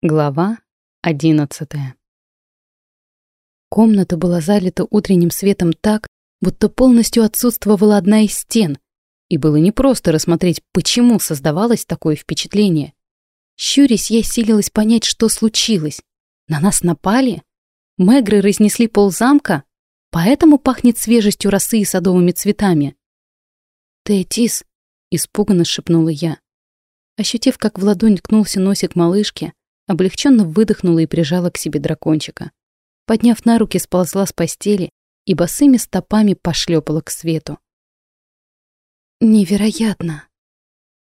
Глава одиннадцатая. Комната была залита утренним светом так, будто полностью отсутствовала одна из стен, и было непросто рассмотреть, почему создавалось такое впечатление. Щурясь, я силилась понять, что случилось. На нас напали? Мегры разнесли ползамка? Поэтому пахнет свежестью росы и садовыми цветами. «Тетис», — испуганно шепнула я. Ощутив, как в ладонь ткнулся носик малышки, облегченно выдохнула и прижала к себе дракончика. Подняв на руки, сползла с постели и босыми стопами пошлепала к свету. «Невероятно!»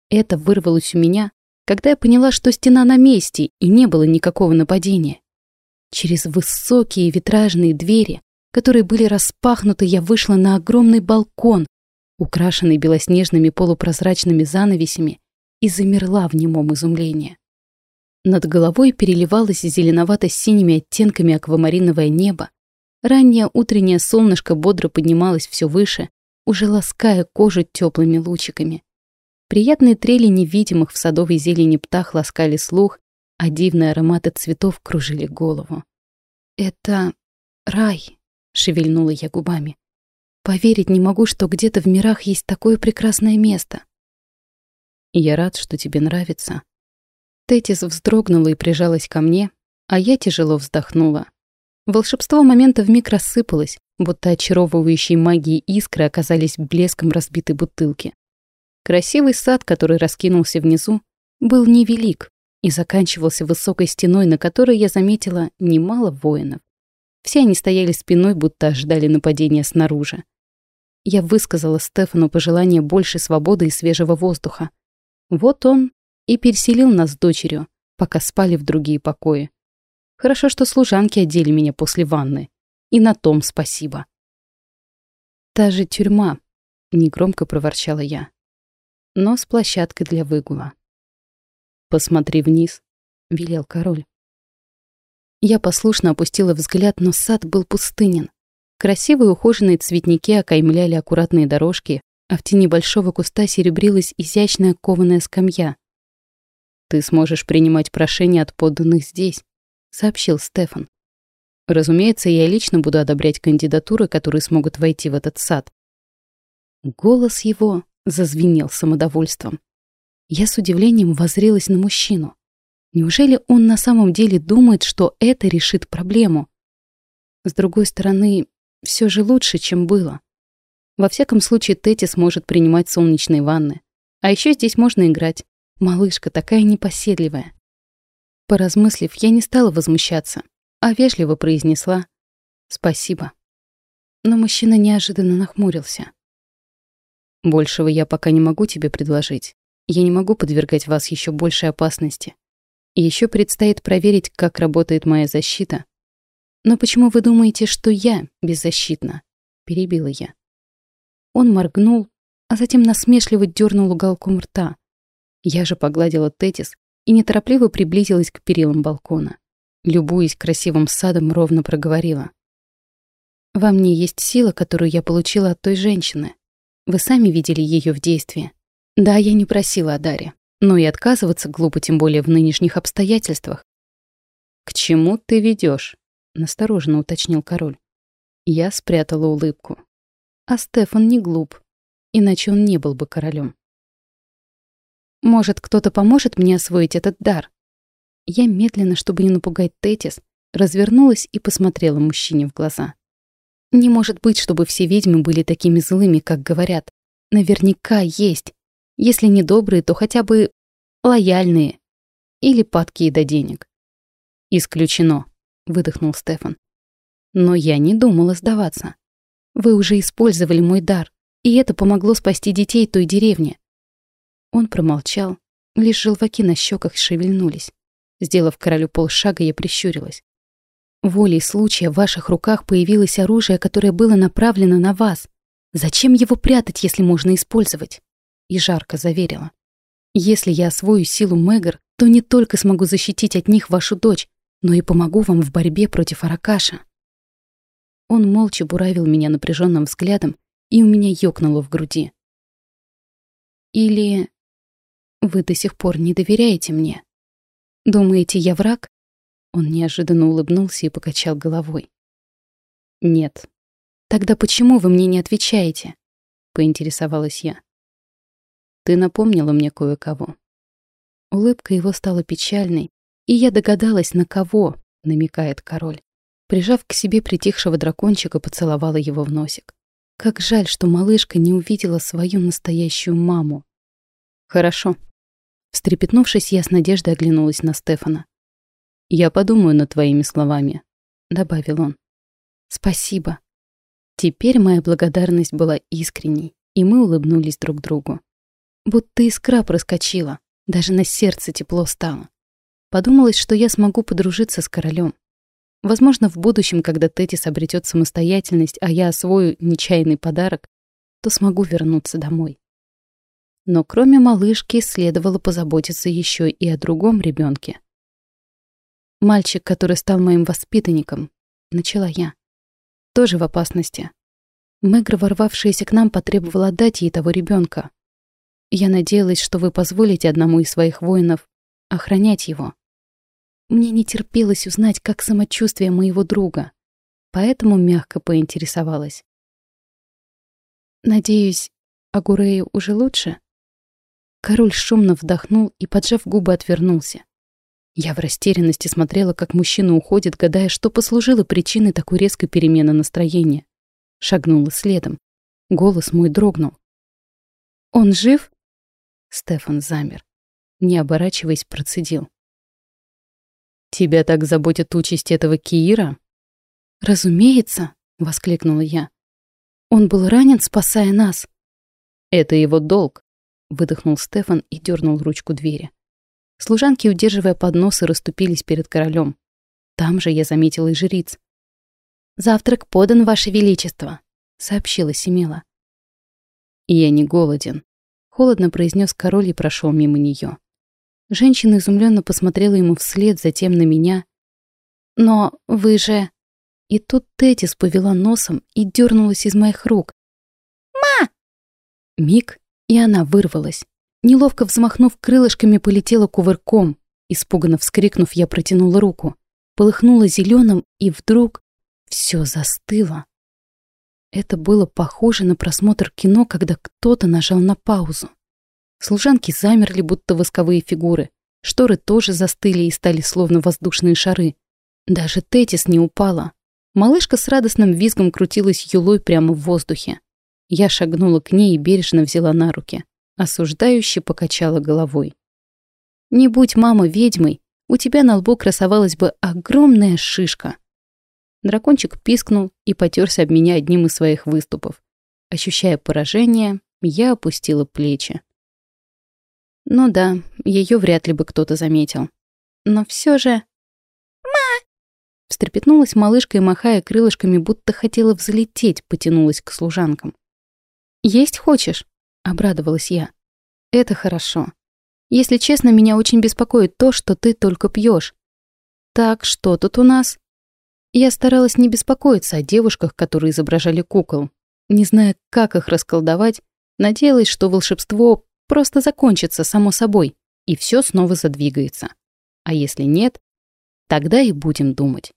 Это вырвалось у меня, когда я поняла, что стена на месте и не было никакого нападения. Через высокие витражные двери, которые были распахнуты, я вышла на огромный балкон, украшенный белоснежными полупрозрачными занавесями, и замерла в немом изумлении. Над головой переливалось зеленовато-синими оттенками аквамариновое небо. Раннее утреннее солнышко бодро поднималось все выше, уже лаская кожу теплыми лучиками. Приятные трели невидимых в садовой зелени птах ласкали слух, а дивные ароматы цветов кружили голову. «Это рай», — шевельнула я губами. «Поверить не могу, что где-то в мирах есть такое прекрасное место». «Я рад, что тебе нравится», Тетис вздрогнула и прижалась ко мне, а я тяжело вздохнула. Волшебство момента вмиг рассыпалось, будто очаровывающие магии искры оказались блеском разбитой бутылки. Красивый сад, который раскинулся внизу, был невелик и заканчивался высокой стеной, на которой я заметила немало воинов. Все они стояли спиной, будто ожидали нападения снаружи. Я высказала Стефану пожелание больше свободы и свежего воздуха. Вот он и переселил нас с дочерью, пока спали в другие покои. Хорошо, что служанки одели меня после ванны. И на том спасибо. «Та же тюрьма», — негромко проворчала я. «Но с площадкой для выгула». «Посмотри вниз», — велел король. Я послушно опустила взгляд, но сад был пустынен. Красивые ухоженные цветники окаймляли аккуратные дорожки, а в тени большого куста серебрилась изящная кованая скамья, «Ты сможешь принимать прошения от подданных здесь», — сообщил Стефан. «Разумеется, я лично буду одобрять кандидатуры, которые смогут войти в этот сад». Голос его зазвенел самодовольством. Я с удивлением воззрелась на мужчину. Неужели он на самом деле думает, что это решит проблему? С другой стороны, все же лучше, чем было. Во всяком случае, Тети сможет принимать солнечные ванны. А еще здесь можно играть. Малышка такая непоседливая. Поразмыслив, я не стала возмущаться, а вежливо произнесла «Спасибо». Но мужчина неожиданно нахмурился. «Большего я пока не могу тебе предложить. Я не могу подвергать вас еще большей опасности. Еще предстоит проверить, как работает моя защита. Но почему вы думаете, что я беззащитна?» — перебила я. Он моргнул, а затем насмешливо дернул уголком рта, я же погладила Тетис и неторопливо приблизилась к перилам балкона. Любуясь красивым садом, ровно проговорила. «Во мне есть сила, которую я получила от той женщины. Вы сами видели ее в действии. Да, я не просила о даре, но и отказываться глупо, тем более в нынешних обстоятельствах. «К чему ты ведешь? настороженно уточнил король. Я спрятала улыбку. А Стефан не глуп, иначе он не был бы королем. Может, кто-то поможет мне освоить этот дар? Я медленно, чтобы не напугать Тетис, развернулась и посмотрела мужчине в глаза. Не может быть, чтобы все ведьмы были такими злыми, как говорят. Наверняка есть. Если не добрые, то хотя бы лояльные. Или падкие до денег. «Исключено», — выдохнул Стефан. «Но я не думала сдаваться. Вы уже использовали мой дар, и это помогло спасти детей той деревни. Он промолчал, лишь желваки на щеках шевельнулись. Сделав королю полшага, я прищурилась. Волей случая в ваших руках появилось оружие, которое было направлено на вас. Зачем его прятать, если можно использовать? И жарко заверила. Если я освою силу Мэгар, то не только смогу защитить от них вашу дочь, но и помогу вам в борьбе против Аракаша. Он молча буравил меня напряженным взглядом, и у меня ёкнуло в груди. Или вы до сих пор не доверяете мне. Думаете, я враг?» Он неожиданно улыбнулся и покачал головой. «Нет». «Тогда почему вы мне не отвечаете?» — поинтересовалась я. «Ты напомнила мне кое-кого». Улыбка его стала печальной, и я догадалась, на кого намекает король. Прижав к себе притихшего дракончика, поцеловала его в носик. Как жаль, что малышка не увидела свою настоящую маму. «Хорошо». Встрепетнувшись, я с надеждой оглянулась на Стефана. «Я подумаю над твоими словами», — добавил он. «Спасибо». Теперь моя благодарность была искренней, и мы улыбнулись друг другу. Будто искра проскочила, даже на сердце тепло стало. Подумалось, что я смогу подружиться с королем. Возможно, в будущем, когда Тетис обретет самостоятельность, а я освою нечаянный подарок, то смогу вернуться домой. Но кроме малышки следовало позаботиться еще и о другом ребенке. Мальчик, который стал моим воспитанником, начала я, тоже в опасности. Мегра, ворвавшаяся к нам, потребовала отдать ей того ребенка. Я надеялась, что вы позволите одному из своих воинов охранять его. Мне не терпелось узнать, как самочувствие моего друга, поэтому мягко поинтересовалась. «Надеюсь, Агурею уже лучше?» Король шумно вдохнул и, поджав губы, отвернулся. Я в растерянности смотрела, как мужчина уходит, гадая, что послужило причиной такой резкой перемены настроения. Шагнула следом. Голос мой дрогнул. «Он жив?» Стефан замер. Не оборачиваясь, процедил. «Тебя так заботит участь этого Киира?» «Разумеется», — воскликнула я. «Он был ранен, спасая нас». «Это его долг», — выдохнул Стефан и дернул ручку двери. Служанки, удерживая подносы, расступились перед королем. Там же я заметила и жриц. «Завтрак подан, Ваше Величество», — сообщила Семела. «Я не голоден», — холодно произнес король и прошел мимо нее. Женщина изумленно посмотрела ему вслед, затем на меня. «Но вы же...» И тут Тетис повела носом и дернулась из моих рук. «Ма!» Миг, и она вырвалась. Неловко взмахнув крылышками, полетела кувырком. Испуганно вскрикнув, я протянула руку. Полыхнула зеленым, и вдруг все застыло. Это было похоже на просмотр кино, когда кто-то нажал на паузу. Служанки замерли, будто восковые фигуры. Шторы тоже застыли и стали словно воздушные шары. Даже Тетис не упала. Малышка с радостным визгом крутилась юлой прямо в воздухе. Я шагнула к ней и бережно взяла на руки. Осуждающе покачала головой. «Не будь мама ведьмой, у тебя на лбу красовалась бы огромная шишка». Дракончик пискнул и потерся об меня одним из своих выступов. Ощущая поражение, я опустила плечи. Ну да, ее вряд ли бы кто-то заметил. Но все же... «Ма!» Встрепетнулась малышка и, махая крылышками, будто хотела взлететь, потянулась к служанкам. «Есть хочешь?» — обрадовалась я. «Это хорошо. Если честно, меня очень беспокоит то, что ты только пьешь. Так, что тут у нас?» Я старалась не беспокоиться о девушках, которые изображали кукол. Не зная, как их расколдовать, надеялась, что волшебство просто закончится само собой, и все снова задвигается. А если нет, тогда и будем думать.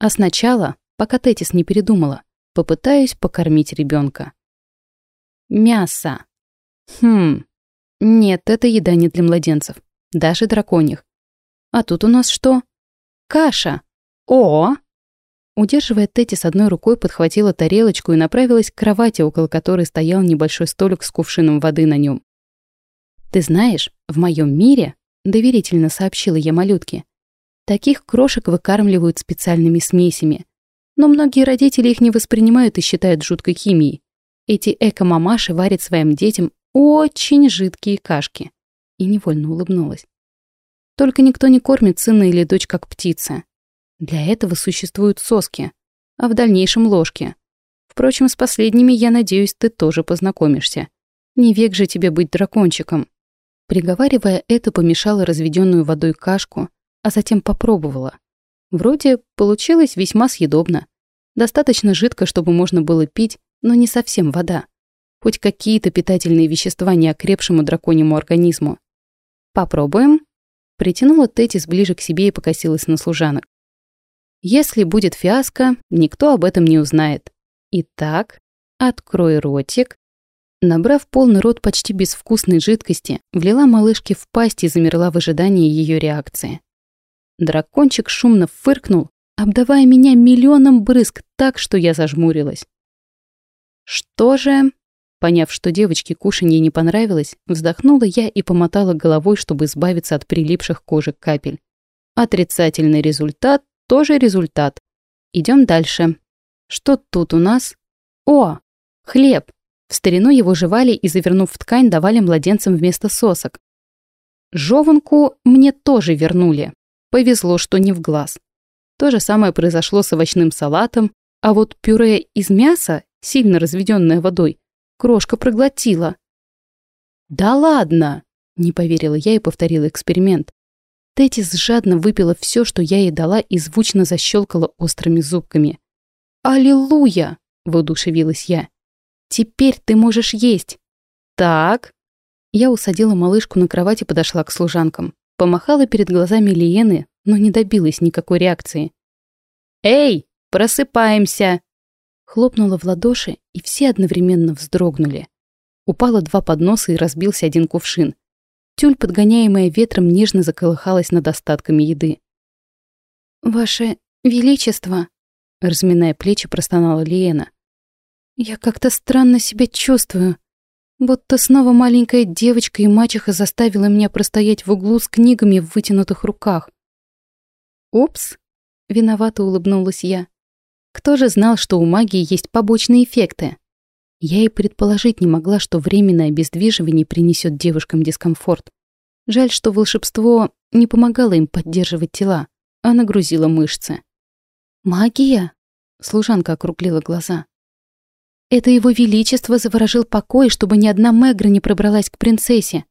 А сначала, пока Тетис не передумала, попытаюсь покормить ребенка. Мясо. Хм. Нет, это еда не для младенцев, даже драконьих. А тут у нас что? Каша. О! Удерживая Тетис одной рукой, подхватила тарелочку и направилась к кровати, около которой стоял небольшой столик с кувшином воды на нем. «Ты знаешь, в моем мире, — доверительно сообщила я малютке, — таких крошек выкармливают специальными смесями. Но многие родители их не воспринимают и считают жуткой химией. Эти эко-мамаши варят своим детям очень жидкие кашки. И невольно улыбнулась. Только никто не кормит сына или дочь как птица. Для этого существуют соски, а в дальнейшем ложки. Впрочем, с последними, я надеюсь, ты тоже познакомишься. Не век же тебе быть дракончиком. Приговаривая это, помешала разведенную водой кашку, а затем попробовала. Вроде получилось весьма съедобно. Достаточно жидко, чтобы можно было пить, но не совсем вода. Хоть какие-то питательные вещества неокрепшему драконьему организму. «Попробуем?» Притянула Тетис ближе к себе и покосилась на служанок. Если будет фиаско, никто об этом не узнает. Итак, открой ротик. Набрав полный рот почти безвкусной жидкости, влила малышке в пасть и замерла в ожидании ее реакции. Дракончик шумно фыркнул, обдавая меня миллионом брызг так, что я зажмурилась. Что же, Поняв, что девочке кушанье не понравилось, вздохнула я и помотала головой, чтобы избавиться от прилипших кожи капель. Отрицательный результат – тоже результат. Идем дальше. Что тут у нас? О, хлеб. В старину его жевали и, завернув в ткань, давали младенцам вместо сосок. Жеванку мне тоже вернули. Повезло, что не в глаз. То же самое произошло с овощным салатом, а вот пюре из мяса, сильно разведенное водой, Крошка проглотила. «Да ладно!» — не поверила я и повторила эксперимент. Тетис жадно выпила все, что я ей дала, и звучно защелкала острыми зубками. «Аллилуйя!» — воодушевилась я. «Теперь ты можешь есть!» «Так...» Я усадила малышку на кровать и подошла к служанкам. Помахала перед глазами Лиены, но не добилась никакой реакции. «Эй, просыпаемся!» Хлопнула в ладоши, и все одновременно вздрогнули. Упало два подноса и разбился один кувшин. Тюль, подгоняемая ветром, нежно заколыхалась над остатками еды. «Ваше Величество!» — разминая плечи, простонала Лиена. «Я как-то странно себя чувствую. Будто снова маленькая девочка и мачеха заставила меня простоять в углу с книгами в вытянутых руках». «Упс!» — виновато улыбнулась я. Кто же знал, что у магии есть побочные эффекты? Я и предположить не могла, что временное обездвиживание принесет девушкам дискомфорт. Жаль, что волшебство не помогало им поддерживать тела, а нагрузило мышцы. «Магия?» — служанка округлила глаза. «Это его величество заворожил покой, чтобы ни одна Мегра не пробралась к принцессе.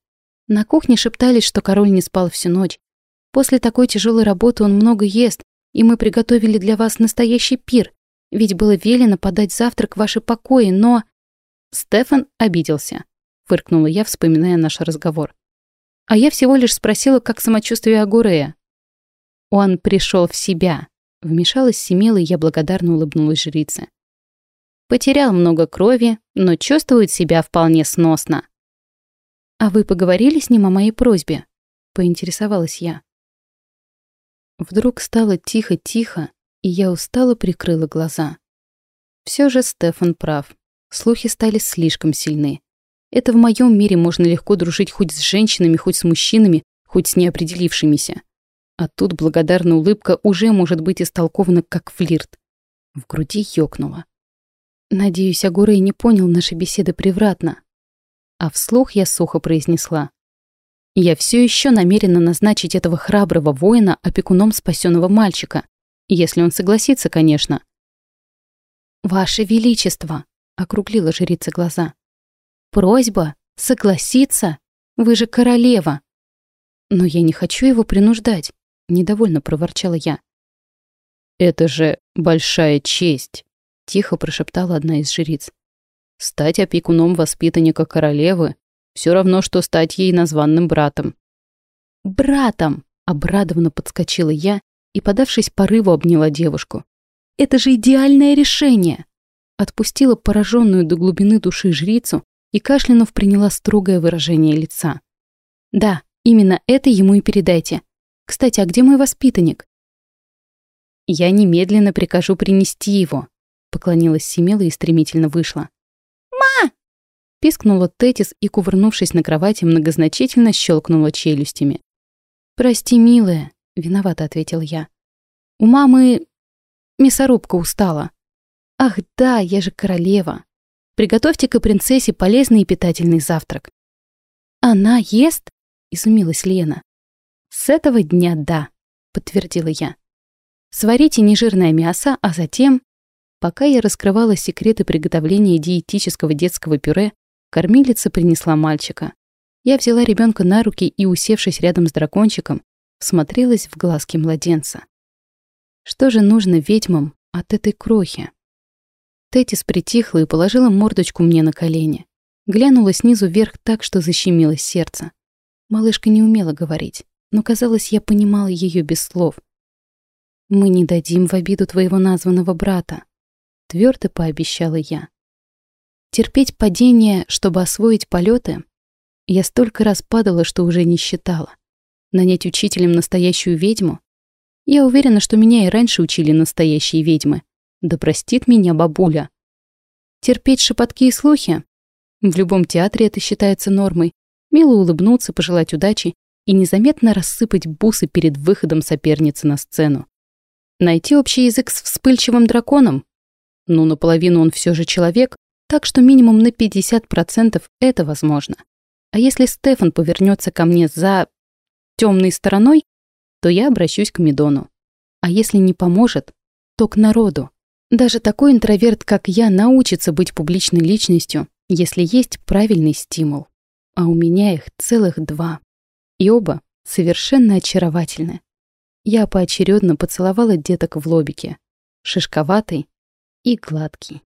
На кухне шептались, что король не спал всю ночь. После такой тяжелой работы он много ест, и мы приготовили для вас настоящий пир, ведь было велено подать завтрак в ваши покои, но...» Стефан обиделся, фыркнула я, вспоминая наш разговор. А я всего лишь спросила, как самочувствие Агурея. Он пришел в себя. Вмешалась Семела, и я благодарно улыбнулась жрице. Потерял много крови, но чувствует себя вполне сносно. «А вы поговорили с ним о моей просьбе?» — поинтересовалась я. Вдруг стало тихо-тихо, и я устало прикрыла глаза. Все же Стефан прав. Слухи стали слишком сильны. Это в моем мире можно легко дружить хоть с женщинами, хоть с мужчинами, хоть с неопределившимися. А тут благодарная улыбка уже может быть истолкована как флирт. В груди ёкнуло. Надеюсь, Агурей не понял нашей беседы превратно. А вслух я сухо произнесла. Я все еще намерена назначить этого храброго воина опекуном спасенного мальчика, если он согласится, конечно. «Ваше Величество!» — округлила жрица глаза. «Просьба? Согласиться? Вы же королева!» «Но я не хочу его принуждать», — недовольно проворчала я. «Это же большая честь», — тихо прошептала одна из жриц. «Стать опекуном воспитанника королевы все равно, что стать ей названным братом. «Братом!» — обрадованно подскочила я и, подавшись порыву, обняла девушку. «Это же идеальное решение!» Отпустила пораженную до глубины души жрицу и кашлянув приняла строгое выражение лица. «Да, именно это ему и передайте. Кстати, а где мой воспитанник?» «Я немедленно прикажу принести его», — поклонилась Семела и стремительно вышла. Пискнула Тетис и, кувырнувшись на кровати, многозначительно щелкнула челюстями. «Прости, милая», — виновато ответил я. «У мамы... мясорубка устала». «Ах да, я же королева. Приготовьте-ка принцессе полезный и питательный завтрак». «Она ест?» — изумилась Лена. «С этого дня да», — подтвердила я. «Сварите нежирное мясо, а затем...» Пока я раскрывала секреты приготовления диетического детского пюре, Кормилица принесла мальчика. Я взяла ребенка на руки и, усевшись рядом с дракончиком, смотрелась в глазки младенца. Что же нужно ведьмам от этой крохи? Тетис притихла и положила мордочку мне на колени. Глянула снизу вверх так, что защемило сердце. Малышка не умела говорить, но, казалось, я понимала ее без слов. «Мы не дадим в обиду твоего названного брата», — твердо пообещала я. Терпеть падение, чтобы освоить полеты, я столько раз падала, что уже не считала. Нанять учителем настоящую ведьму? Я уверена, что меня и раньше учили настоящие ведьмы. Да простит меня бабуля. Терпеть шепотки и слухи? В любом театре это считается нормой. Мило улыбнуться, пожелать удачи и незаметно рассыпать бусы перед выходом соперницы на сцену. Найти общий язык с вспыльчивым драконом? Ну, наполовину он все же человек, так что минимум на 50% это возможно. А если Стефан повернется ко мне за темной стороной, то я обращусь к Медону. А если не поможет, то к народу. Даже такой интроверт, как я, научится быть публичной личностью, если есть правильный стимул. А у меня их целых два. И оба совершенно очаровательны. Я поочередно поцеловала деток в лобике. Шишковатый и гладкий.